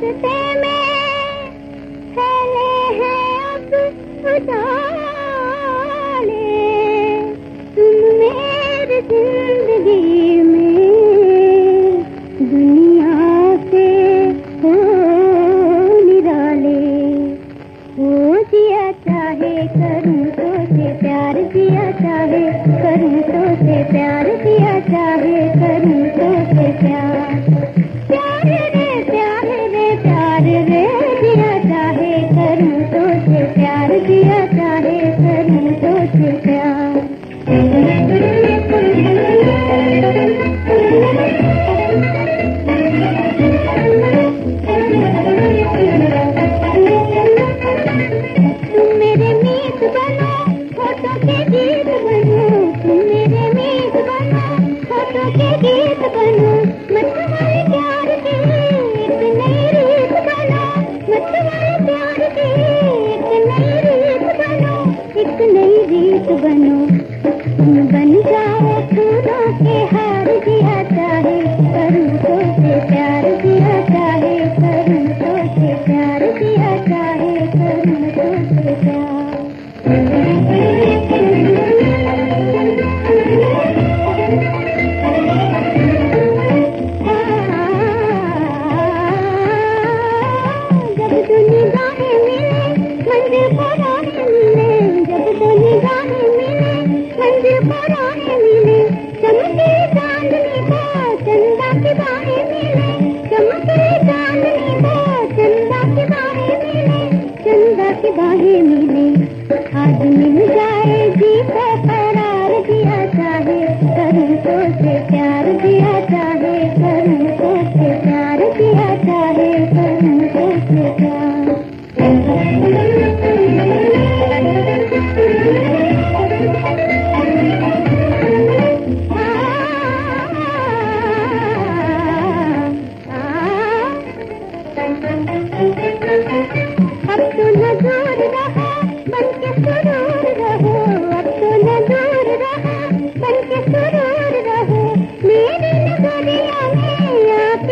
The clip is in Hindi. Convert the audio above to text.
गुस्से में फैले हैं अब उतारे तुम मेरे ज़िंदगी में दुनिया से हो निराले। हो दिया चाहे करूँ तो से प्यार दिया चाहे करूँ तो से प्यार। ಕನ್ನಡ गीत बनो। बन जाओ फूलों के हार जी। கையிலே